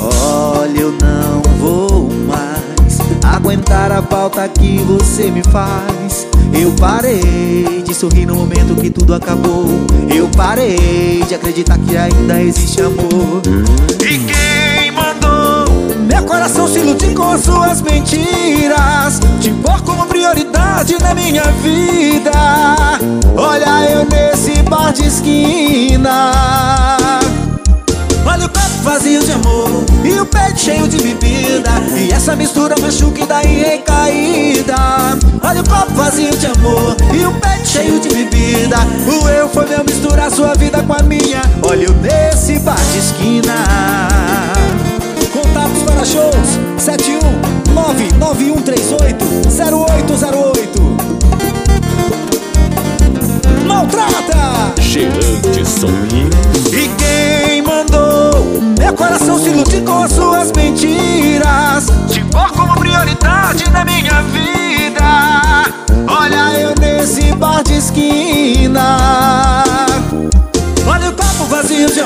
Olha, eu não vou mais aguentar a falta que você me faz. Eu parei de sorrir no momento que tudo acabou. Eu parei de acreditar que ainda existe amor. E quem mandou meu coração se iludir com as suas mentiras? Te pôr como prioridade na minha vida. esquina. Olha o copo vazio de amor E o peito cheio de bebida. E essa mistura machuca e daí recaída. Olha o copo vazio de amor E o peito cheio de bebida. O eu foi meu misturar sua vida com a minha. Olha o nesse bar de esquina. Contatos para shows 719 9138 0808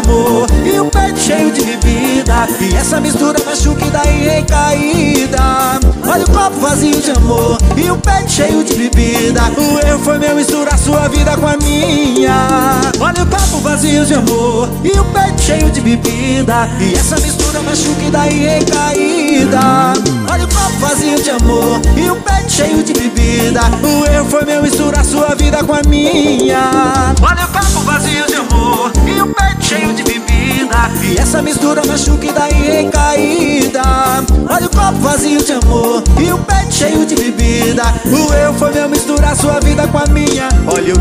amor e o peito cheio de bebida. E essa mistura machuca e recaída Olha o copo vazio de amor e o peito cheio de bebida. O erro foi meu misturar sua vida com a minha. Olha o copo vazio de amor e o peito cheio de bebida. E essa mistura machuca e recaída Olha o copo vazio de amor e o peito cheio de bebida. O erro foi meu misturar sua vida com a minha. Olha o copo que em caída. Olha o copo vazio de amor E o pé cheio de bebida O eu foi meu misturar sua vida com a minha Olha o